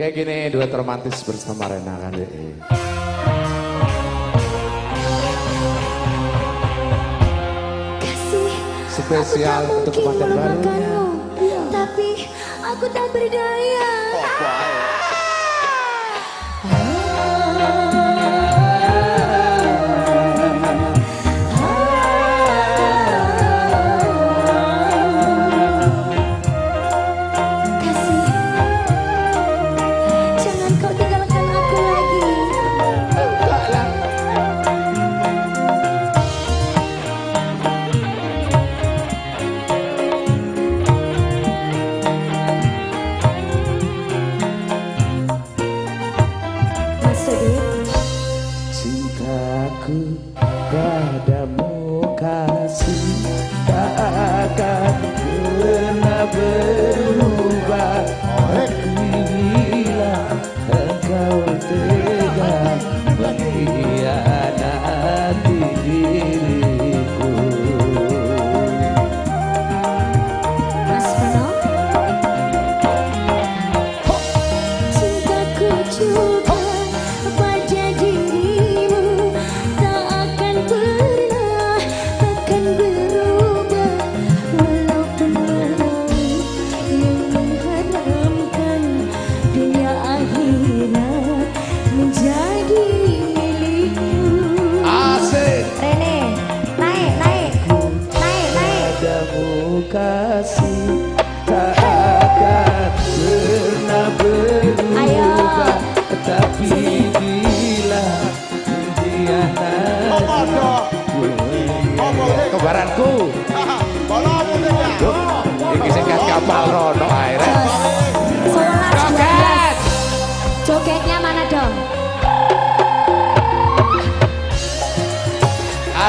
Kayak gini duet romantis bersama Rena kan deh. Spesial untuk kematian barunya. Tapi aku tak berdaya. cinta akan pernah berubah. kasih tak akan pernah bila kapal air. Jogetnya mana dong?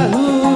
Oh.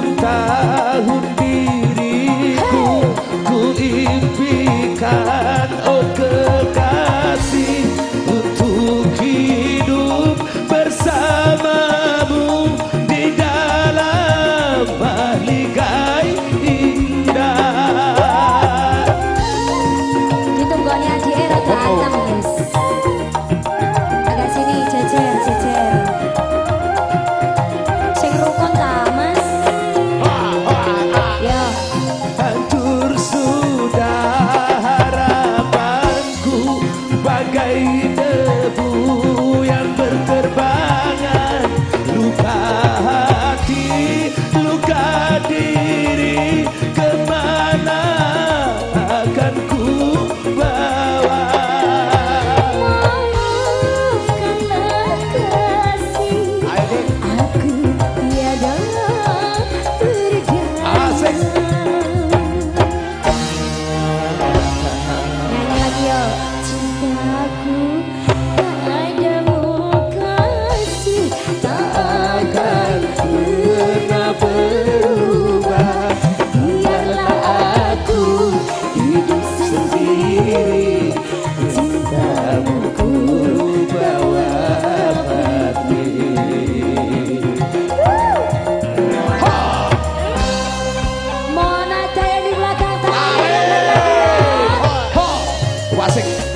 Pasig.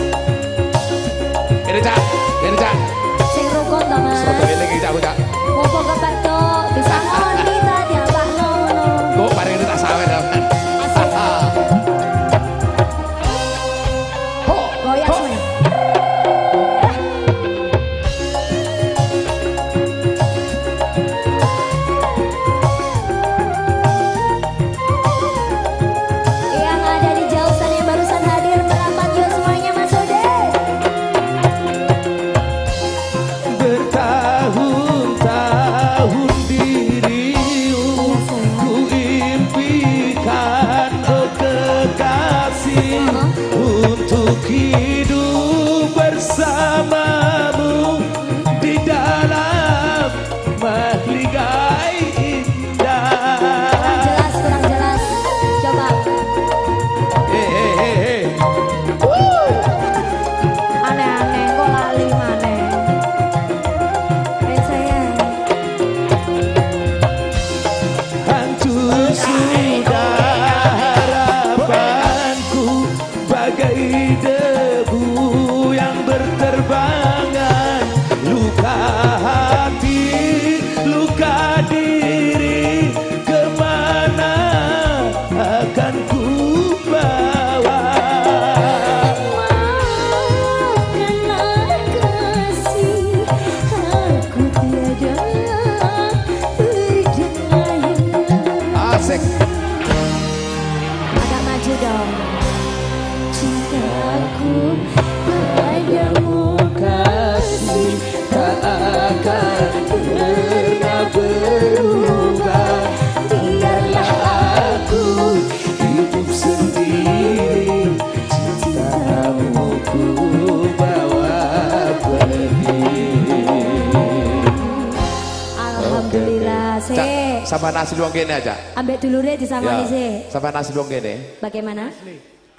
Sama nasi doang gini aja. Ambek dulure disangoni sih. sama nasi doang gini Bagaimana?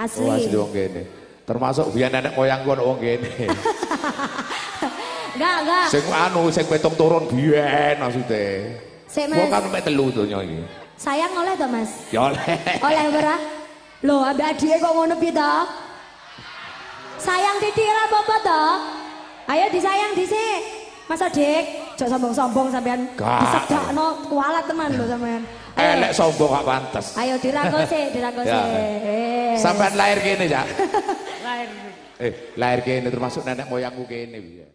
Asli. Oh, nasi doang gini termasuk biar nenek moyang gua wong gini Enggak, enggak. sing anu sing petung turun biyen maksudnya Sik, Mas. kan sampai telu tuh nyoy Sayang oleh toh, Mas? ya oleh Oleh ora? Loh, ambek adike kok ngono piye toh? Sayang titik ora apa-apa toh? Ayo disayang dhisik. Mas Adik, jok sombong-sombong sampean disedakno kualat teman lho sampean. Elek sombong gak pantes Ayo dirangkosi, dirangkosi. Ya. Eh. sampean lahir gini ya Lahir. eh lahir gini termasuk nenek moyangku gini